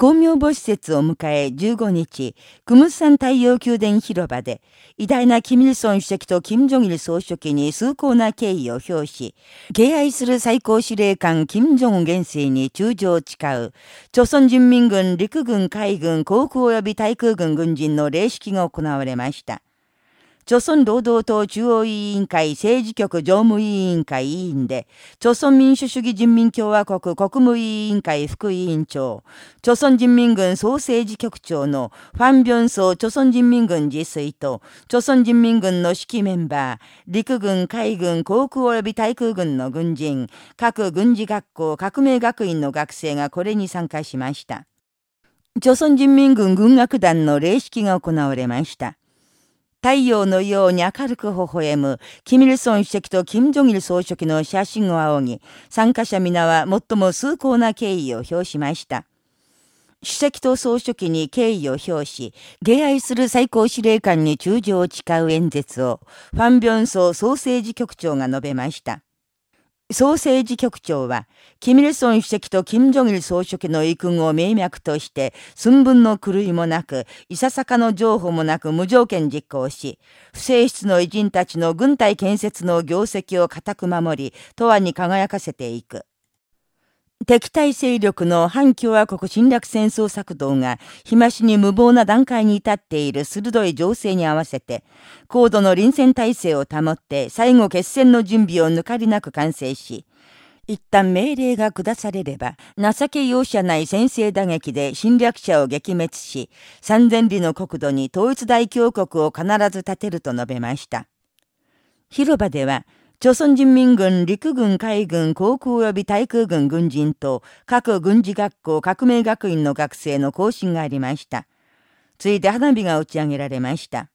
公明母施設を迎え15日、クムスサン太陽宮殿広場で、偉大なキミルソン主席とキム・ジョギル総書記に崇高な敬意を表し、敬愛する最高司令官キム・ジョン元帥に中将を誓う、朝鮮人民軍陸軍海軍航空及び対空軍軍人の礼式が行われました。朝鮮労働党中央委員会政治局常務委員会委員で、朝鮮民主主義人民共和国国務委員会副委員長、朝鮮人民軍総政治局長のファン・ビョンソ朝鮮人民軍自炊と、朝鮮人民軍の指揮メンバー、陸軍、海軍、航空及び対空軍の軍人、各軍事学校、革命学院の学生がこれに参加しました。朝鮮人民軍軍楽団の礼式が行われました。太陽のように明るく微笑む、キミルソン主席とキム・ジョギル総書記の写真を仰ぎ、参加者皆は最も崇高な敬意を表しました。主席と総書記に敬意を表し、敬愛する最高司令官に中将を誓う演説を、ファン・ビョンソ総政治局長が述べました。総政治局長は、キミルソン主席と金正日総書記の遺訓を名脈として、寸分の狂いもなく、いささかの情報もなく無条件実行し、不正室の偉人たちの軍隊建設の業績を固く守り、永遠に輝かせていく。敵対勢力の反共和国侵略戦争策動が、日増しに無謀な段階に至っている鋭い情勢に合わせて、高度の臨戦態勢を保って、最後決戦の準備を抜かりなく完成し、一旦命令が下されれば、情け容赦ない先制打撃で侵略者を撃滅し、三千里の国土に統一大強国を必ず立てると述べました。広場では、朝鮮人民軍陸軍海軍航空及び対空軍軍人と各軍事学校革命学院の学生の行進がありました。ついで花火が打ち上げられました。